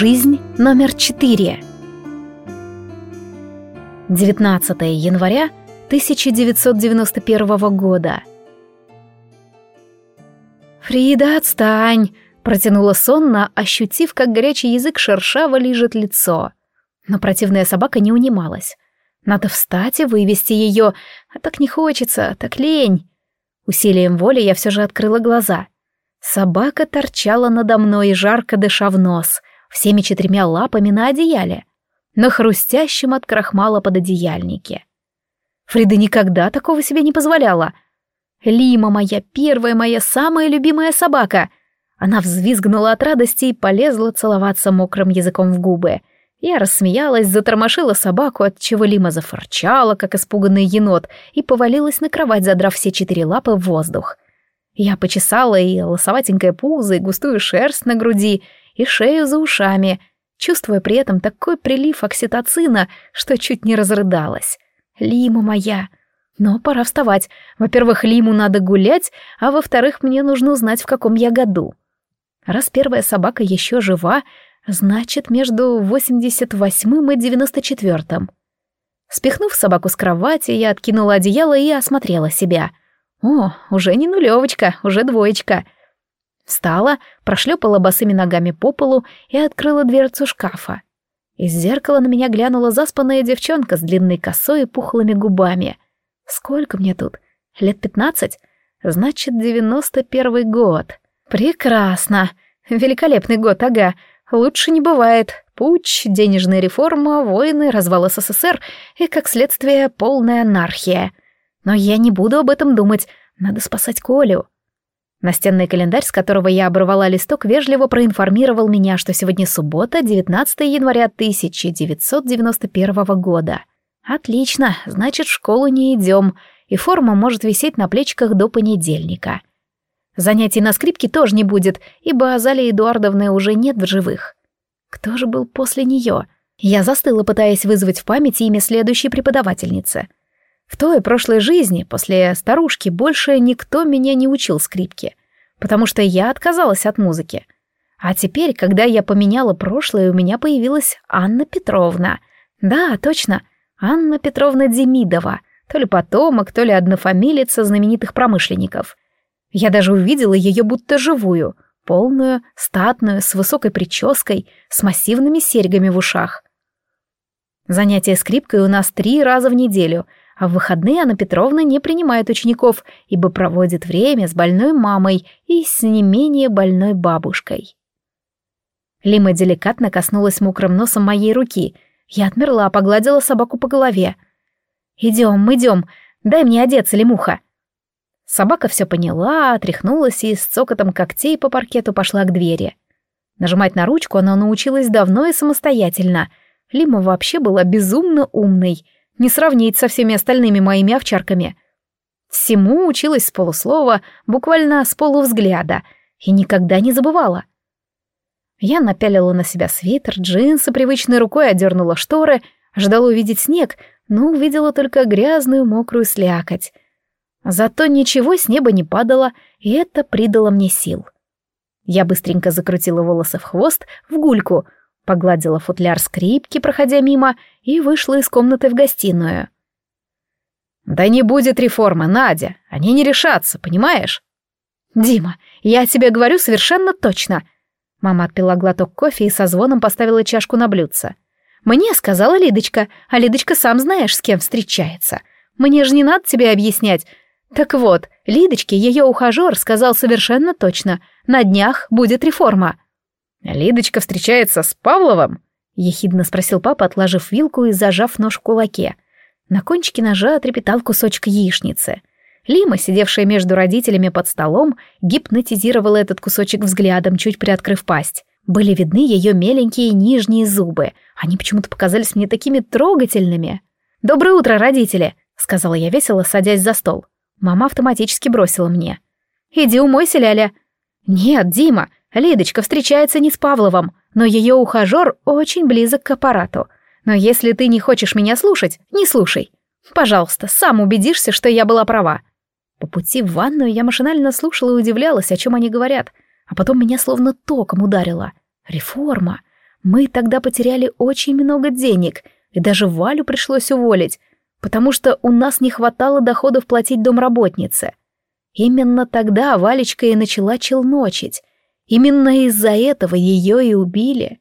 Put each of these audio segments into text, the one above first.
Жизнь номер четыре. 19 января 1991 года. «Фрида, отстань!» — протянула сонно, ощутив, как горячий язык шершаво лижет лицо. Но противная собака не унималась. Надо встать и вывести ее, а так не хочется, так лень. Усилием воли я все же открыла глаза. Собака торчала надо мной, жарко дыша в нос, всеми четырьмя лапами на одеяле, на хрустящем от крахмала пододеяльнике. Фрида никогда такого себе не позволяла. Лима моя первая, моя самая любимая собака. Она взвизгнула от радости и полезла целоваться мокрым языком в губы. Я рассмеялась, затормошила собаку, от чего Лима зафырчала, как испуганный енот, и повалилась на кровать, задрав все четыре лапы в воздух. Я почесала и лосоватенькое пузо, и густую шерсть на груди, и шею за ушами, чувствуя при этом такой прилив окситоцина, что чуть не разрыдалась. Лима моя! Но пора вставать. Во-первых, Лиму надо гулять, а во-вторых, мне нужно узнать, в каком я году. Раз первая собака еще жива, значит, между 88-м и 94-м. Спихнув собаку с кровати, я откинула одеяло и осмотрела себя. О, уже не нулевочка, уже двоечка. Встала, прошлепала босыми ногами по полу и открыла дверцу шкафа. Из зеркала на меня глянула заспанная девчонка с длинной косой и пухлыми губами. Сколько мне тут? Лет пятнадцать? Значит, девяносто первый год. Прекрасно. Великолепный год, ага. Лучше не бывает. Путь, денежная реформа, войны, развал СССР и, как следствие, полная анархия. Но я не буду об этом думать. Надо спасать Колю. Настенный календарь, с которого я оборвала листок, вежливо проинформировал меня, что сегодня суббота, 19 января 1991 года. Отлично, значит, в школу не идем, и форма может висеть на плечиках до понедельника. Занятий на скрипке тоже не будет, ибо Азалии Эдуардовны уже нет в живых. Кто же был после нее? Я застыла, пытаясь вызвать в памяти имя следующей преподавательницы — в той прошлой жизни, после старушки, больше никто меня не учил скрипке, потому что я отказалась от музыки. А теперь, когда я поменяла прошлое, у меня появилась Анна Петровна. Да, точно, Анна Петровна Демидова, то ли потомок, то ли однофамилица знаменитых промышленников. Я даже увидела ее будто живую, полную, статную, с высокой прической, с массивными серьгами в ушах. Занятия скрипкой у нас три раза в неделю — а в выходные Анна Петровна не принимает учеников, ибо проводит время с больной мамой и с не менее больной бабушкой. Лима деликатно коснулась мокрым носом моей руки. Я отмерла, погладила собаку по голове. «Идем, идем, дай мне одеться, Лимуха». Собака все поняла, отряхнулась и с цокотом когтей по паркету пошла к двери. Нажимать на ручку она научилась давно и самостоятельно. Лима вообще была безумно умной — не сравнить со всеми остальными моими овчарками. Всему училась с полуслова, буквально с полувзгляда, и никогда не забывала. Я напялила на себя свитер, джинсы, привычной рукой одернула шторы, ждала увидеть снег, но увидела только грязную мокрую слякоть. Зато ничего с неба не падало, и это придало мне сил. Я быстренько закрутила волосы в хвост, в гульку — погладила футляр скрипки, проходя мимо, и вышла из комнаты в гостиную. «Да не будет реформы, Надя, они не решатся, понимаешь?» «Дима, я тебе говорю совершенно точно!» Мама отпила глоток кофе и со звоном поставила чашку на блюдце. «Мне сказала Лидочка, а Лидочка сам знаешь, с кем встречается. Мне же не надо тебе объяснять. Так вот, Лидочке ее ухажер сказал совершенно точно. На днях будет реформа». «Лидочка встречается с Павловым?» — ехидно спросил папа, отложив вилку и зажав нож в кулаке. На кончике ножа трепетал кусочек яичницы. Лима, сидевшая между родителями под столом, гипнотизировала этот кусочек взглядом, чуть приоткрыв пасть. Были видны ее меленькие нижние зубы. Они почему-то показались мне такими трогательными. «Доброе утро, родители!» — сказала я весело, садясь за стол. Мама автоматически бросила мне. «Иди умойся, Ляля». «Нет, Дима, Лидочка встречается не с Павловым, но ее ухажер очень близок к аппарату. Но если ты не хочешь меня слушать, не слушай. Пожалуйста, сам убедишься, что я была права. По пути в ванную я машинально слушала и удивлялась, о чем они говорят, а потом меня словно током ударило. Реформа. Мы тогда потеряли очень много денег, и даже Валю пришлось уволить, потому что у нас не хватало доходов платить домработнице. Именно тогда Валечка и начала челночить. Именно из-за этого ее и убили.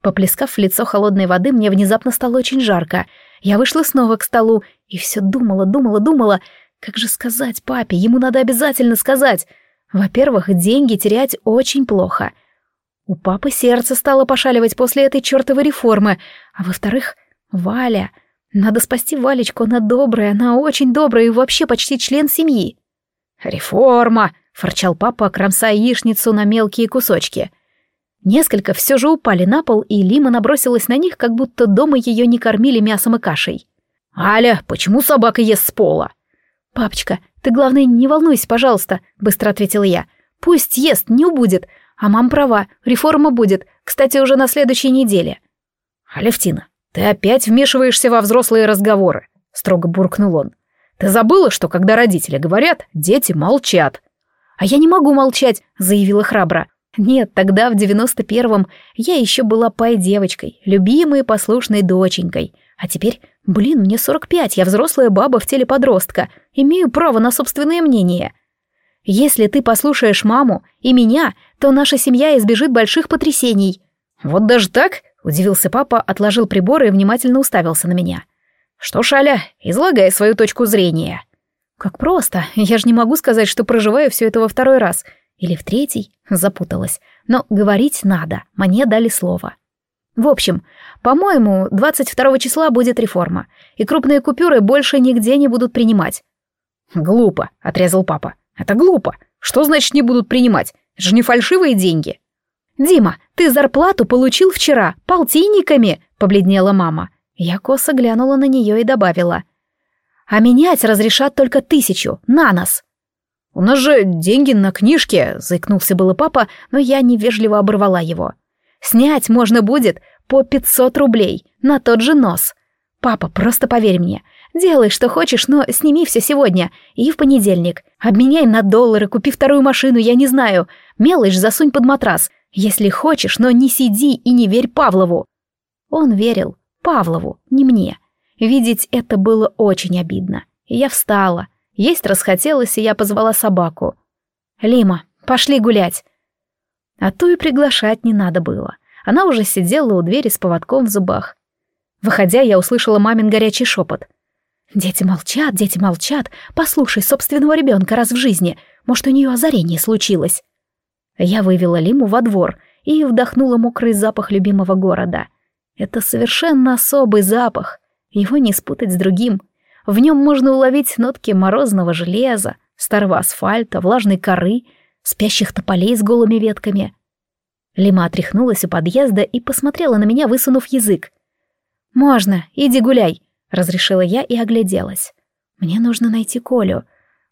Поплескав в лицо холодной воды, мне внезапно стало очень жарко. Я вышла снова к столу и все думала, думала, думала, как же сказать папе, ему надо обязательно сказать. Во-первых, деньги терять очень плохо. У папы сердце стало пошаливать после этой чертовой реформы. А во-вторых, Валя. Надо спасти Валечку, она добрая, она очень добрая и вообще почти член семьи. «Реформа!» — форчал папа, кромсая яичницу на мелкие кусочки. Несколько все же упали на пол, и Лима набросилась на них, как будто дома ее не кормили мясом и кашей. «Аля, почему собака ест с пола?» «Папочка, ты, главное, не волнуйся, пожалуйста», — быстро ответила я. «Пусть ест, не убудет. А мам права, реформа будет, кстати, уже на следующей неделе». «Алевтина, ты опять вмешиваешься во взрослые разговоры», — строго буркнул он. «Ты забыла, что когда родители говорят, дети молчат?» «А я не могу молчать», — заявила храбро. Нет, тогда, в девяносто первом, я еще была пай-девочкой, любимой и послушной доченькой. А теперь, блин, мне сорок пять, я взрослая баба в теле подростка, имею право на собственное мнение. Если ты послушаешь маму и меня, то наша семья избежит больших потрясений. Вот даже так? Удивился папа, отложил приборы и внимательно уставился на меня. Что ж, Аля, излагай свою точку зрения. Как просто, я же не могу сказать, что проживаю все это во второй раз. Или в третий? Запуталась. Но говорить надо, мне дали слово. В общем, по-моему, 22 числа будет реформа, и крупные купюры больше нигде не будут принимать. Глупо, отрезал папа. Это глупо. Что значит не будут принимать? Это же не фальшивые деньги. Дима, ты зарплату получил вчера, полтинниками, побледнела мама. Я косо глянула на нее и добавила. А менять разрешат только тысячу, на нас. «У нас же деньги на книжке», — заикнулся было папа, но я невежливо оборвала его. «Снять можно будет по пятьсот рублей, на тот же нос. Папа, просто поверь мне, делай, что хочешь, но сними все сегодня и в понедельник. Обменяй на доллары, купи вторую машину, я не знаю. Мелочь засунь под матрас, если хочешь, но не сиди и не верь Павлову». Он верил Павлову, не мне. Видеть это было очень обидно. Я встала, есть расхотелось, и я позвала собаку. «Лима, пошли гулять». А ту и приглашать не надо было. Она уже сидела у двери с поводком в зубах. Выходя, я услышала мамин горячий шепот. «Дети молчат, дети молчат. Послушай собственного ребенка раз в жизни. Может, у нее озарение случилось». Я вывела Лиму во двор и вдохнула мокрый запах любимого города. Это совершенно особый запах. Его не спутать с другим — в нем можно уловить нотки морозного железа, старого асфальта, влажной коры, спящих тополей с голыми ветками. Лима отряхнулась у подъезда и посмотрела на меня, высунув язык. «Можно, иди гуляй», — разрешила я и огляделась. «Мне нужно найти Колю.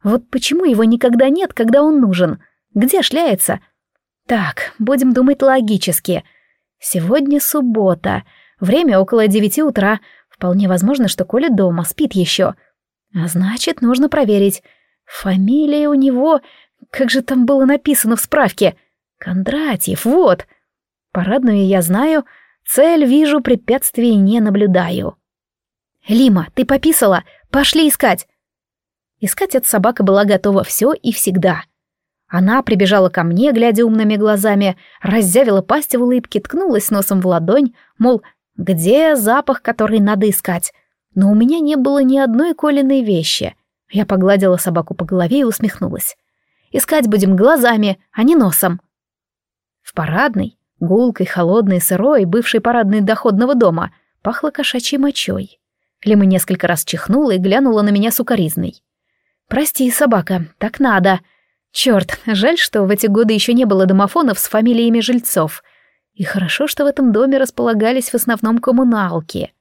Вот почему его никогда нет, когда он нужен? Где шляется?» «Так, будем думать логически. Сегодня суббота, время около девяти утра, Вполне возможно, что Коля дома, спит еще. А значит, нужно проверить. Фамилия у него... Как же там было написано в справке? Кондратьев, вот. Парадную я знаю, цель вижу, препятствий не наблюдаю. «Лима, ты пописала? Пошли искать!» Искать эта собака была готова все и всегда. Она прибежала ко мне, глядя умными глазами, раззявила пасть в улыбке, ткнулась носом в ладонь, мол, где запах, который надо искать? Но у меня не было ни одной Колиной вещи. Я погладила собаку по голове и усмехнулась. Искать будем глазами, а не носом. В парадной, гулкой, холодной, сырой, бывшей парадной доходного дома, пахло кошачьей мочой. Лима несколько раз чихнула и глянула на меня сукоризной. «Прости, собака, так надо. Черт, жаль, что в эти годы еще не было домофонов с фамилиями жильцов — и хорошо, что в этом доме располагались в основном коммуналки.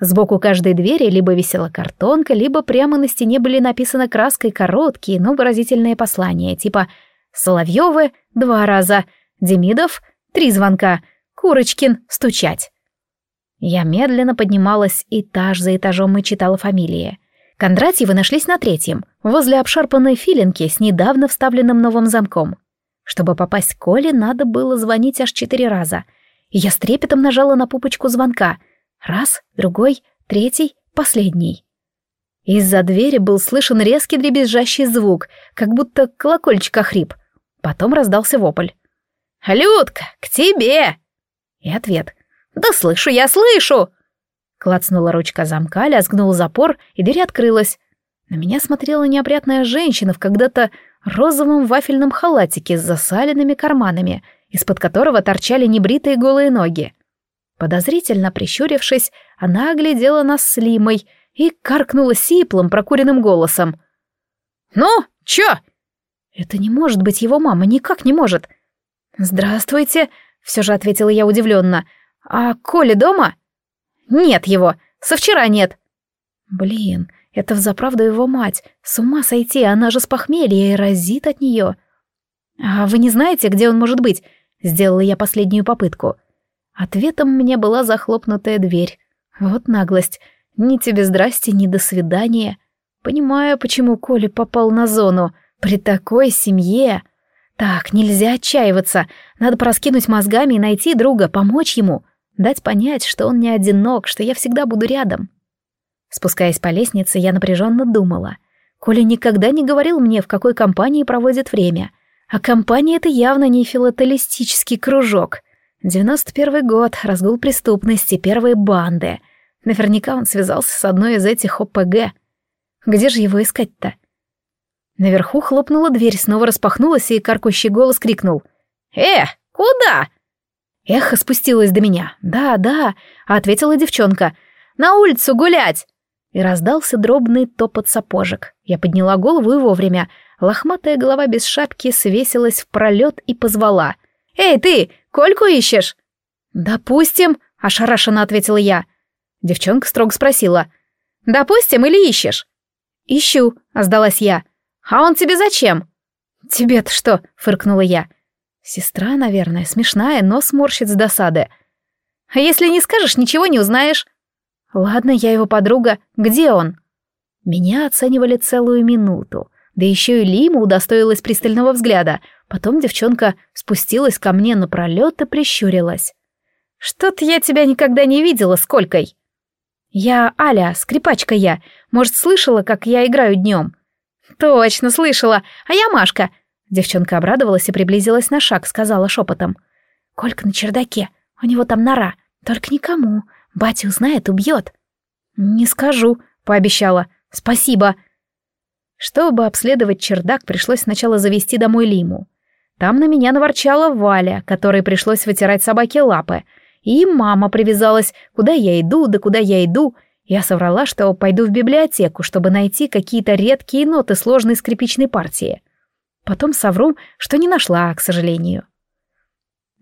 Сбоку каждой двери либо висела картонка, либо прямо на стене были написаны краской короткие, но выразительные послания, типа «Соловьёвы» — два раза, «Демидов» — три звонка, «Курочкин» — стучать. Я медленно поднималась этаж за этажом и читала фамилии. Кондратьевы нашлись на третьем, возле обшарпанной филинки с недавно вставленным новым замком. Чтобы попасть к Коле, надо было звонить аж четыре раза. и я с трепетом нажала на пупочку звонка. Раз, другой, третий, последний. Из-за двери был слышен резкий дребезжащий звук, как будто колокольчик охрип. Потом раздался вопль. «Людка, к тебе!» И ответ. «Да слышу я, слышу!» Клацнула ручка замка, лязгнул запор, и дверь открылась. На меня смотрела неопрятная женщина в когда-то розовом вафельном халатике с засаленными карманами, из-под которого торчали небритые голые ноги. Подозрительно прищурившись, она оглядела нас с Лимой и каркнула сиплым, прокуренным голосом. «Ну, чё?» «Это не может быть его мама, никак не может!» «Здравствуйте!» — все же ответила я удивленно. «А Коля дома?» «Нет его! Со вчера нет!» «Блин, это взаправду его мать. С ума сойти, она же с похмелья и разит от нее. А вы не знаете, где он может быть? Сделала я последнюю попытку. Ответом мне была захлопнутая дверь. Вот наглость. Ни тебе здрасте, ни до свидания. Понимаю, почему Коля попал на зону. При такой семье. Так, нельзя отчаиваться. Надо пораскинуть мозгами и найти друга, помочь ему. Дать понять, что он не одинок, что я всегда буду рядом. Спускаясь по лестнице, я напряженно думала. Коля никогда не говорил мне, в какой компании проводит время. А компания — это явно не филателистический кружок. 91 год, разгул преступности, первые банды. Наверняка он связался с одной из этих ОПГ. Где же его искать-то? Наверху хлопнула дверь, снова распахнулась, и каркущий голос крикнул. «Э, куда?» Эхо спустилось до меня. «Да, да», — ответила девчонка. «На улицу гулять!» И раздался дробный топот сапожек. Я подняла голову и вовремя. Лохматая голова без шапки свесилась в пролет и позвала. «Эй, ты, Кольку ищешь?» «Допустим», — ошарашенно ответила я. Девчонка строго спросила. «Допустим или ищешь?» «Ищу», — сдалась я. «А он тебе зачем?» «Тебе-то что?» — фыркнула я. «Сестра, наверное, смешная, но сморщит с досады». «А если не скажешь, ничего не узнаешь». Ладно, я его подруга. Где он? Меня оценивали целую минуту. Да еще и Лима удостоилась пристального взгляда. Потом девчонка спустилась ко мне на пролет и прищурилась. «Что-то я тебя никогда не видела, сколькой!» «Я Аля, скрипачка я. Может, слышала, как я играю днем?» «Точно, слышала. А я Машка». Девчонка обрадовалась и приблизилась на шаг, сказала шепотом. «Колька на чердаке. У него там нора. Только никому. Батя узнает, убьет. Не скажу, пообещала. Спасибо. Чтобы обследовать чердак, пришлось сначала завести домой Лиму. Там на меня наворчала Валя, которой пришлось вытирать собаке лапы. И мама привязалась, куда я иду, да куда я иду. Я соврала, что пойду в библиотеку, чтобы найти какие-то редкие ноты сложной скрипичной партии. Потом совру, что не нашла, к сожалению.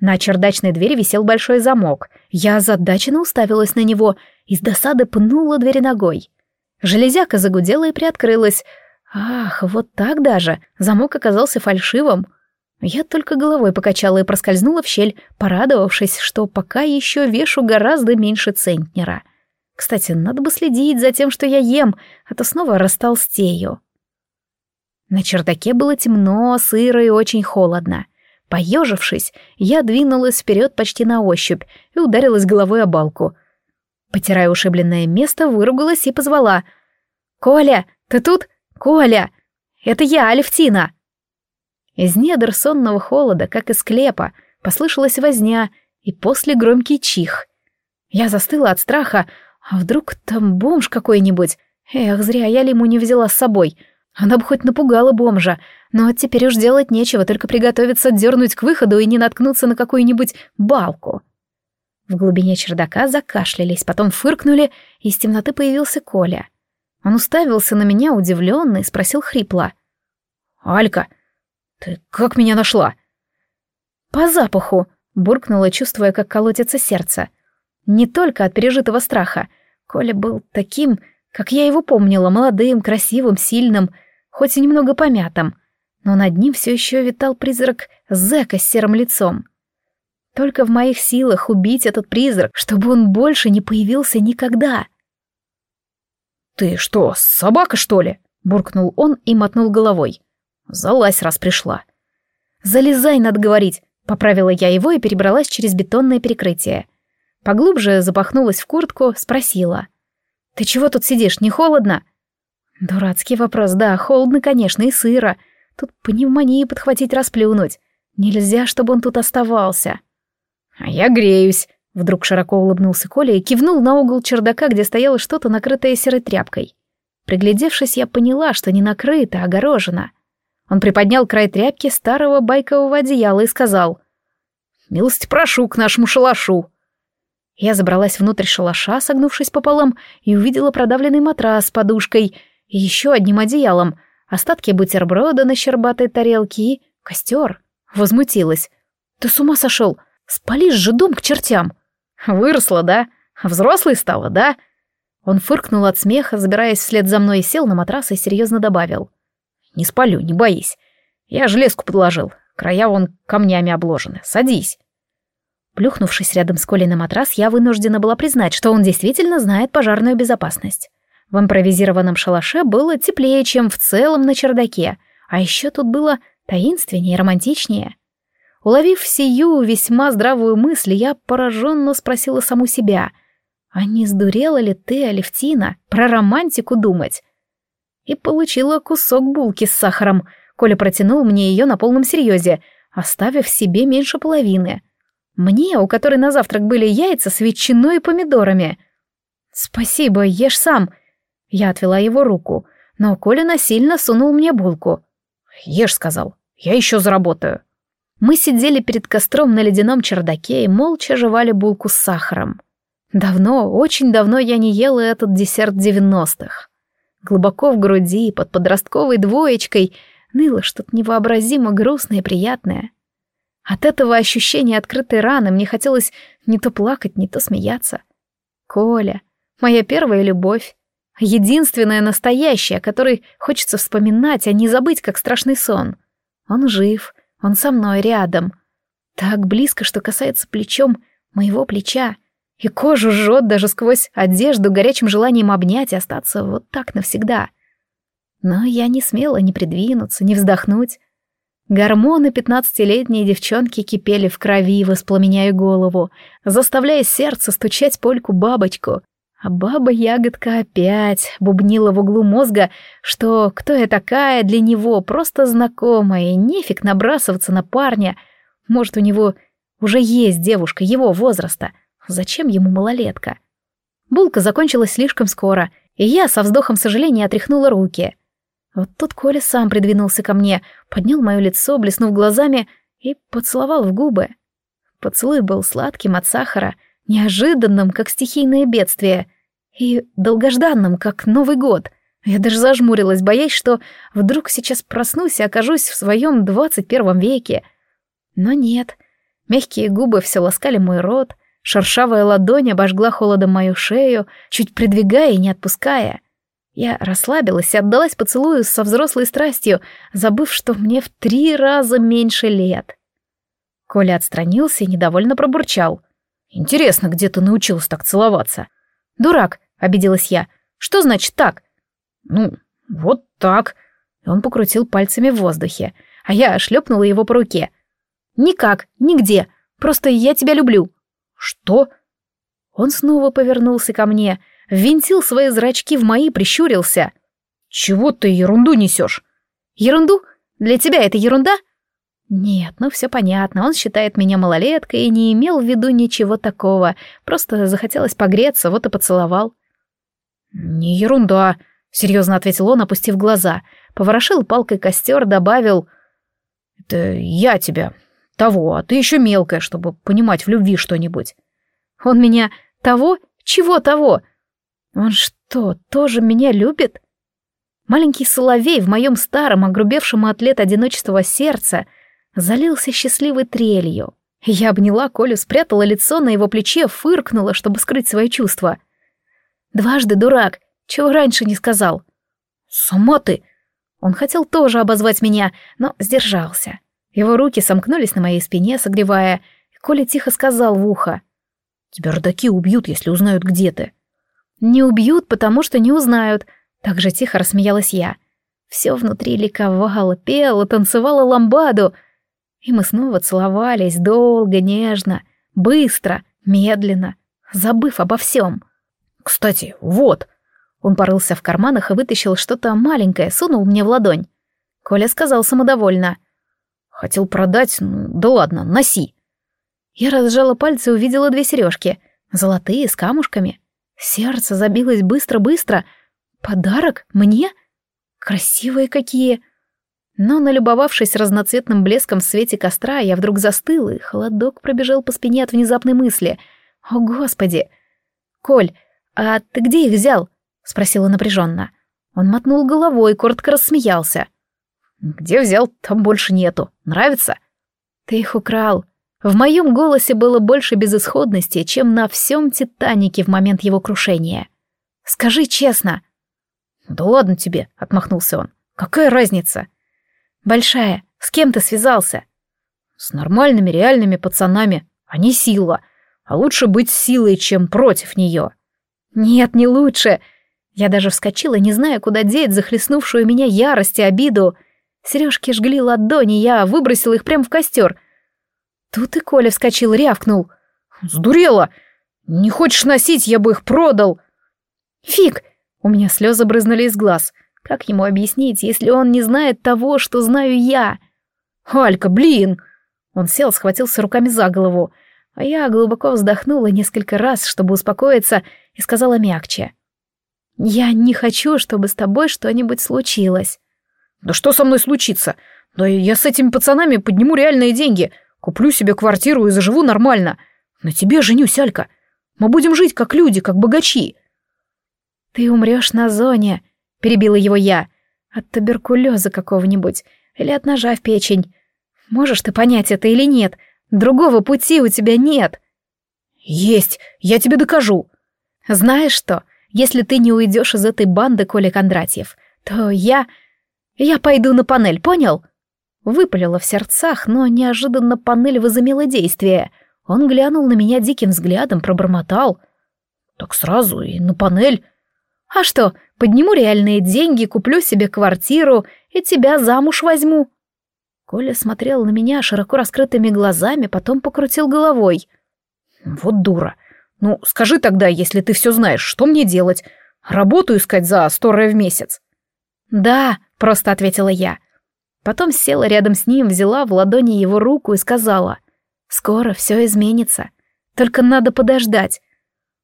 На чердачной двери висел большой замок. Я озадаченно уставилась на него и с досады пнула дверь ногой. Железяка загудела и приоткрылась. Ах, вот так даже. Замок оказался фальшивым. Я только головой покачала и проскользнула в щель, порадовавшись, что пока еще вешу гораздо меньше центнера. Кстати, надо бы следить за тем, что я ем, а то снова растолстею. На чердаке было темно, сыро и очень холодно. Поежившись, я двинулась вперед почти на ощупь и ударилась головой о балку. Потирая ушибленное место, выругалась и позвала. «Коля, ты тут? Коля! Это я, Алевтина!» Из недр сонного холода, как из склепа, послышалась возня и после громкий чих. Я застыла от страха, а вдруг там бомж какой-нибудь? Эх, зря я Лиму не взяла с собой — она бы хоть напугала бомжа, но теперь уж делать нечего, только приготовиться дернуть к выходу и не наткнуться на какую-нибудь балку. В глубине чердака закашлялись, потом фыркнули, и из темноты появился Коля. Он уставился на меня удивленно и спросил хрипло. «Алька, ты как меня нашла?» «По запаху», — буркнула, чувствуя, как колотится сердце. Не только от пережитого страха. Коля был таким, как я его помнила, молодым, красивым, сильным, хоть и немного помятым, но над ним все еще витал призрак зэка с серым лицом. Только в моих силах убить этот призрак, чтобы он больше не появился никогда. «Ты что, собака, что ли?» — буркнул он и мотнул головой. «Залазь, раз пришла». «Залезай, надо говорить», Поправила я его и перебралась через бетонное перекрытие. Поглубже запахнулась в куртку, спросила. «Ты чего тут сидишь, не холодно?» Дурацкий вопрос, да, холодно, конечно, и сыро. Тут пневмонии подхватить расплюнуть. Нельзя, чтобы он тут оставался. «А я греюсь», — вдруг широко улыбнулся Коля и кивнул на угол чердака, где стояло что-то, накрытое серой тряпкой. Приглядевшись, я поняла, что не накрыто, а огорожено. Он приподнял край тряпки старого байкового одеяла и сказал «Милость прошу к нашему шалашу». Я забралась внутрь шалаша, согнувшись пополам, и увидела продавленный матрас с подушкой и еще одним одеялом, остатки бутерброда на щербатой тарелке и костер. Возмутилась. «Ты с ума сошел? Спалишь же дом к чертям!» «Выросла, да? Взрослой стала, да?» Он фыркнул от смеха, забираясь вслед за мной, сел на матрас и серьезно добавил. «Не спалю, не боись. Я железку подложил, края вон камнями обложены. Садись». Плюхнувшись рядом с Колей на матрас, я вынуждена была признать, что он действительно знает пожарную безопасность. В импровизированном шалаше было теплее, чем в целом на чердаке, а еще тут было таинственнее и романтичнее. Уловив сию весьма здравую мысль, я пораженно спросила саму себя, а не сдурела ли ты, Алевтина, про романтику думать? И получила кусок булки с сахаром. Коля протянул мне ее на полном серьезе, оставив себе меньше половины — мне, у которой на завтрак были яйца с ветчиной и помидорами. «Спасибо, ешь сам». Я отвела его руку, но Коля насильно сунул мне булку. «Ешь», — сказал, — «я еще заработаю». Мы сидели перед костром на ледяном чердаке и молча жевали булку с сахаром. Давно, очень давно я не ела этот десерт девяностых. Глубоко в груди, под подростковой двоечкой, ныло что-то невообразимо грустное и приятное — от этого ощущения открытой раны мне хотелось не то плакать, не то смеяться. Коля, моя первая любовь, единственная настоящая, которой хочется вспоминать, а не забыть, как страшный сон. Он жив, он со мной рядом. Так близко, что касается плечом моего плеча. И кожу жжет даже сквозь одежду горячим желанием обнять и остаться вот так навсегда. Но я не смела ни придвинуться, ни вздохнуть. Гормоны пятнадцатилетней девчонки кипели в крови, воспламеняя голову, заставляя сердце стучать польку-бабочку. А баба-ягодка опять бубнила в углу мозга, что кто я такая для него, просто знакомая, и нефиг набрасываться на парня. Может, у него уже есть девушка его возраста. Зачем ему малолетка? Булка закончилась слишком скоро, и я со вздохом сожаления отряхнула руки — вот тут Коля сам придвинулся ко мне, поднял мое лицо, блеснув глазами, и поцеловал в губы. Поцелуй был сладким от сахара, неожиданным, как стихийное бедствие, и долгожданным, как Новый год. Я даже зажмурилась, боясь, что вдруг сейчас проснусь и окажусь в своем двадцать первом веке. Но нет. Мягкие губы все ласкали мой рот, шершавая ладонь обожгла холодом мою шею, чуть придвигая и не отпуская — я расслабилась и отдалась поцелую со взрослой страстью, забыв, что мне в три раза меньше лет. Коля отстранился и недовольно пробурчал. «Интересно, где ты научилась так целоваться?» «Дурак», — обиделась я. «Что значит так?» «Ну, вот так». Он покрутил пальцами в воздухе, а я шлепнула его по руке. «Никак, нигде. Просто я тебя люблю». «Что?» Он снова повернулся ко мне — ввинтил свои зрачки в мои, прищурился. «Чего ты ерунду несешь?» «Ерунду? Для тебя это ерунда?» «Нет, ну все понятно, он считает меня малолеткой и не имел в виду ничего такого, просто захотелось погреться, вот и поцеловал». «Не ерунда», — серьезно ответил он, опустив глаза, поворошил палкой костер, добавил... «Это я тебя, того, а ты еще мелкая, чтобы понимать в любви что-нибудь». «Он меня того? Чего того?» Он что, тоже меня любит? Маленький соловей в моем старом, огрубевшем от лет одиночества сердце залился счастливой трелью. Я обняла Колю, спрятала лицо на его плече, фыркнула, чтобы скрыть свои чувства. «Дважды дурак, чего раньше не сказал?» «Сама ты!» Он хотел тоже обозвать меня, но сдержался. Его руки сомкнулись на моей спине, согревая, и Коля тихо сказал в ухо. «Тебя родаки убьют, если узнают, где ты». Не убьют, потому что не узнают. Так же тихо рассмеялась я. Все внутри ликовало, пело, танцевало ламбаду. И мы снова целовались долго, нежно, быстро, медленно, забыв обо всем. «Кстати, вот!» Он порылся в карманах и вытащил что-то маленькое, сунул мне в ладонь. Коля сказал самодовольно. «Хотел продать, ну, да ладно, носи». Я разжала пальцы и увидела две сережки, золотые, с камушками. Сердце забилось быстро-быстро. Подарок? Мне? Красивые какие! Но, налюбовавшись разноцветным блеском в свете костра, я вдруг застыл, и холодок пробежал по спине от внезапной мысли. «О, Господи!» «Коль, а ты где их взял?» — спросила напряженно. Он мотнул головой, коротко рассмеялся. «Где взял, там больше нету. Нравится?» «Ты их украл». В моем голосе было больше безысходности, чем на всем «Титанике» в момент его крушения. «Скажи честно». «Да ладно тебе», — отмахнулся он. «Какая разница?» «Большая. С кем ты связался?» «С нормальными реальными пацанами. Они сила. А лучше быть силой, чем против нее». «Нет, не лучше». Я даже вскочила, не зная, куда деть захлестнувшую меня ярость и обиду. Сережки жгли ладони, я выбросила их прямо в костер. Тут и Коля вскочил, рявкнул. «Сдурела! Не хочешь носить, я бы их продал!» «Фиг!» У меня слезы брызнули из глаз. Как ему объяснить, если он не знает того, что знаю я? «Алька, блин!» Он сел, схватился руками за голову, а я глубоко вздохнула несколько раз, чтобы успокоиться, и сказала мягче. «Я не хочу, чтобы с тобой что-нибудь случилось». «Да что со мной случится? Да я с этими пацанами подниму реальные деньги, куплю себе квартиру и заживу нормально. На тебе женюсь, Алька. Мы будем жить как люди, как богачи». «Ты умрешь на зоне», — перебила его я, — «от туберкулеза какого-нибудь или от ножа в печень. Можешь ты понять это или нет? Другого пути у тебя нет». «Есть, я тебе докажу». «Знаешь что, если ты не уйдешь из этой банды Коля Кондратьев, то я... я пойду на панель, понял?» Выпалила в сердцах, но неожиданно панель возымела действие. Он глянул на меня диким взглядом, пробормотал. «Так сразу и на панель». «А что, подниму реальные деньги, куплю себе квартиру и тебя замуж возьму». Коля смотрел на меня широко раскрытыми глазами, потом покрутил головой. «Вот дура. Ну, скажи тогда, если ты все знаешь, что мне делать? Работу искать за сто в месяц?» «Да», — просто ответила я. Потом села рядом с ним, взяла в ладони его руку и сказала, «Скоро все изменится. Только надо подождать.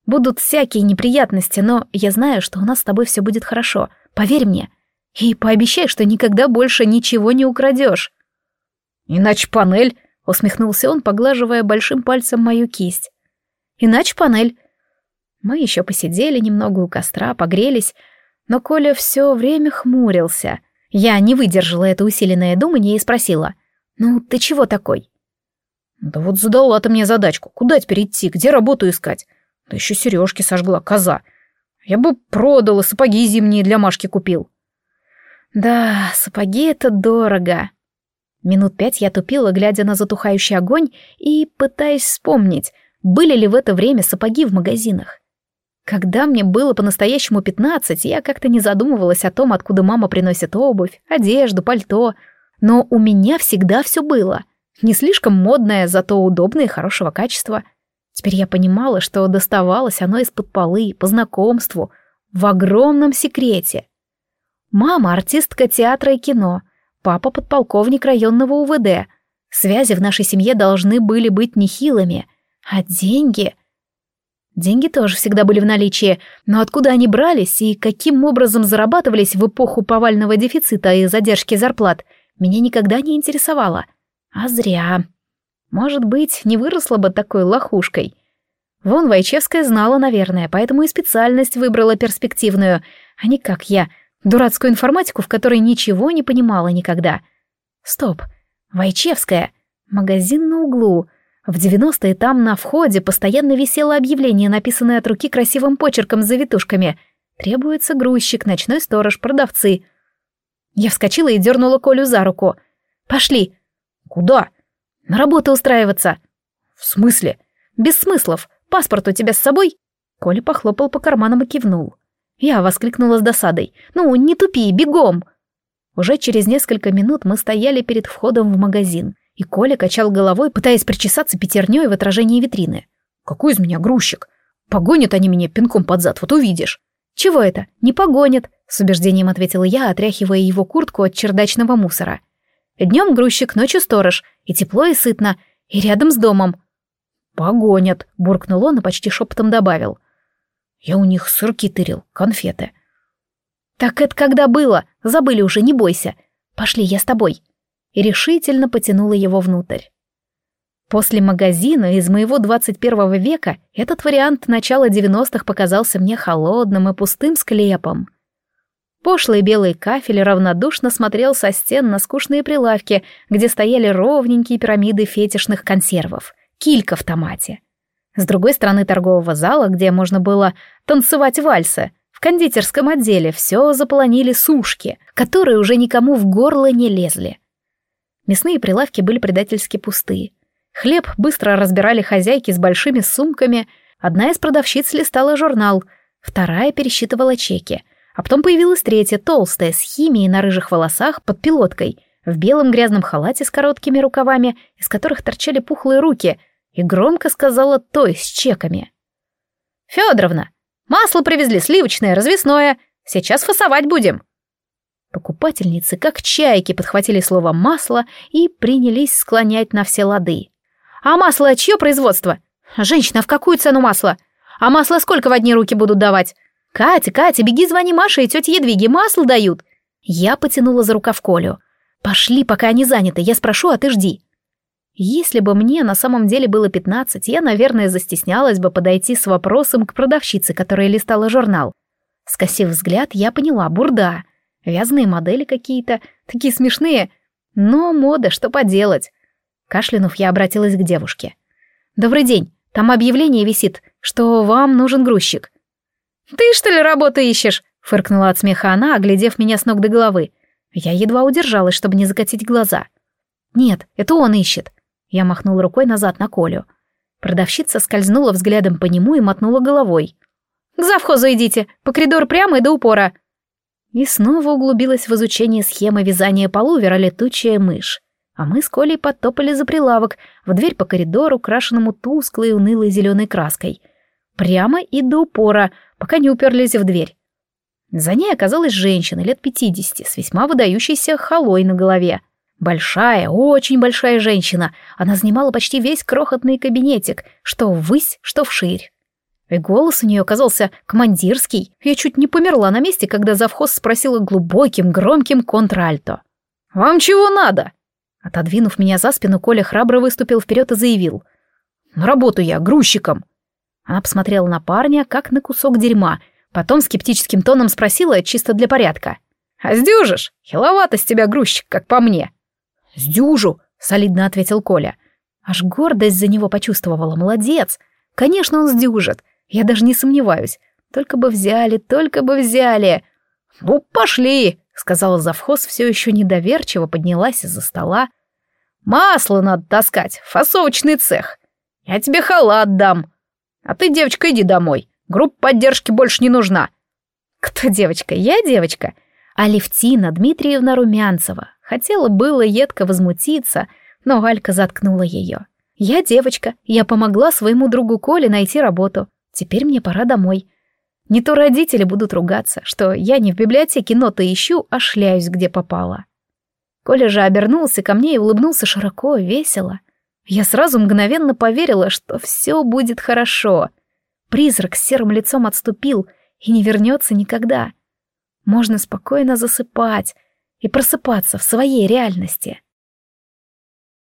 Будут всякие неприятности, но я знаю, что у нас с тобой все будет хорошо. Поверь мне. И пообещай, что никогда больше ничего не украдешь». «Иначе панель», — усмехнулся он, поглаживая большим пальцем мою кисть. «Иначе панель». Мы еще посидели немного у костра, погрелись, но Коля все время хмурился — я не выдержала это усиленное думание и спросила. «Ну, ты чего такой?» «Да вот задала ты мне задачку. Куда теперь идти? Где работу искать? Да еще сережки сожгла, коза. Я бы продала, сапоги зимние для Машки купил». «Да, сапоги — это дорого». Минут пять я тупила, глядя на затухающий огонь и пытаясь вспомнить, были ли в это время сапоги в магазинах. Когда мне было по-настоящему пятнадцать, я как-то не задумывалась о том, откуда мама приносит обувь, одежду, пальто. Но у меня всегда все было. Не слишком модное, зато удобное и хорошего качества. Теперь я понимала, что доставалось оно из-под полы, по знакомству, в огромном секрете. Мама — артистка театра и кино, папа — подполковник районного УВД. Связи в нашей семье должны были быть нехилыми, а деньги — Деньги тоже всегда были в наличии, но откуда они брались и каким образом зарабатывались в эпоху повального дефицита и задержки зарплат, меня никогда не интересовало. А зря. Может быть, не выросла бы такой лохушкой. Вон Вайчевская знала, наверное, поэтому и специальность выбрала перспективную, а не как я, дурацкую информатику, в которой ничего не понимала никогда. Стоп. Вайчевская. Магазин на углу — в 90-е там на входе постоянно висело объявление, написанное от руки красивым почерком с завитушками. Требуется грузчик, ночной сторож, продавцы. Я вскочила и дернула Колю за руку. «Пошли!» «Куда?» «На работу устраиваться». «В смысле?» «Без смыслов. Паспорт у тебя с собой?» Коля похлопал по карманам и кивнул. Я воскликнула с досадой. «Ну, не тупи, бегом!» Уже через несколько минут мы стояли перед входом в магазин И Коля качал головой, пытаясь причесаться пятерней в отражении витрины. «Какой из меня грузчик? Погонят они меня пинком под зад, вот увидишь». «Чего это? Не погонят», — с убеждением ответила я, отряхивая его куртку от чердачного мусора. «Днем грузчик, ночью сторож, и тепло, и сытно, и рядом с домом». «Погонят», — буркнул он и почти шепотом добавил. «Я у них сырки тырил, конфеты». «Так это когда было? Забыли уже, не бойся. Пошли, я с тобой». И решительно потянула его внутрь. После магазина из моего 21 века этот вариант начала 90-х показался мне холодным и пустым склепом. Пошлый белый кафель равнодушно смотрел со стен на скучные прилавки, где стояли ровненькие пирамиды фетишных консервов, килька в томате. С другой стороны торгового зала, где можно было танцевать вальсы, в кондитерском отделе все заполонили сушки, которые уже никому в горло не лезли. Мясные прилавки были предательски пустые. Хлеб быстро разбирали хозяйки с большими сумками. Одна из продавщиц листала журнал, вторая пересчитывала чеки, а потом появилась третья, толстая, с химией на рыжих волосах под пилоткой, в белом грязном халате с короткими рукавами, из которых торчали пухлые руки, и громко сказала той с чеками. «Федоровна, масло привезли сливочное, развесное. Сейчас фасовать будем». Покупательницы, как чайки, подхватили слово «масло» и принялись склонять на все лады. А масло чье производство? Женщина, в какую цену масло? А масло сколько в одни руки будут давать? Катя, Катя, беги звони Маше и тете Едвиге, масло дают. Я потянула за рукав Колю. Пошли, пока они заняты, я спрошу, а ты жди. Если бы мне на самом деле было пятнадцать, я, наверное, застеснялась бы подойти с вопросом к продавщице, которая листала журнал. Скосив взгляд, я поняла, бурда. Вязаные модели какие-то, такие смешные. Но мода, что поделать. Кашлянув, я обратилась к девушке. «Добрый день. Там объявление висит, что вам нужен грузчик». «Ты, что ли, работу ищешь?» — фыркнула от смеха она, оглядев меня с ног до головы. Я едва удержалась, чтобы не закатить глаза. «Нет, это он ищет». Я махнула рукой назад на Колю. Продавщица скользнула взглядом по нему и мотнула головой. «К завхозу идите, по коридору прямо и до упора». И снова углубилась в изучение схемы вязания полувера летучая мышь а мы с Колей подтопали за прилавок, в дверь по коридору, крашенному тусклой унылой зеленой краской. Прямо и до упора, пока не уперлись в дверь. За ней оказалась женщина лет пятидесяти, с весьма выдающейся холой на голове. Большая, очень большая женщина. Она занимала почти весь крохотный кабинетик, что ввысь, что вширь. И голос у нее оказался командирский. Я чуть не померла на месте, когда завхоз спросила глубоким, громким контральто. «Вам чего надо?» Отодвинув меня за спину, Коля храбро выступил вперед и заявил. «На работу я, грузчиком!» Она посмотрела на парня, как на кусок дерьма, потом скептическим тоном спросила, чисто для порядка. «А сдюжишь? Хиловато с тебя грузчик, как по мне!» «Сдюжу!» — солидно ответил Коля. Аж гордость за него почувствовала. Молодец! Конечно, он сдюжит. Я даже не сомневаюсь. Только бы взяли, только бы взяли. «Ну, пошли!» — сказала завхоз, все еще недоверчиво поднялась из-за стола. «Масло надо таскать, фасовочный цех. Я тебе халат дам. А ты, девочка, иди домой. Группа поддержки больше не нужна». «Кто девочка? Я девочка?» Алевтина Дмитриевна Румянцева. Хотела было едко возмутиться, но Алька заткнула ее. «Я девочка, я помогла своему другу Коле найти работу. Теперь мне пора домой. Не то родители будут ругаться, что я не в библиотеке ноты ищу, а шляюсь, где попало. Коля же обернулся ко мне и улыбнулся широко, весело. Я сразу мгновенно поверила, что все будет хорошо. Призрак с серым лицом отступил и не вернется никогда. Можно спокойно засыпать и просыпаться в своей реальности.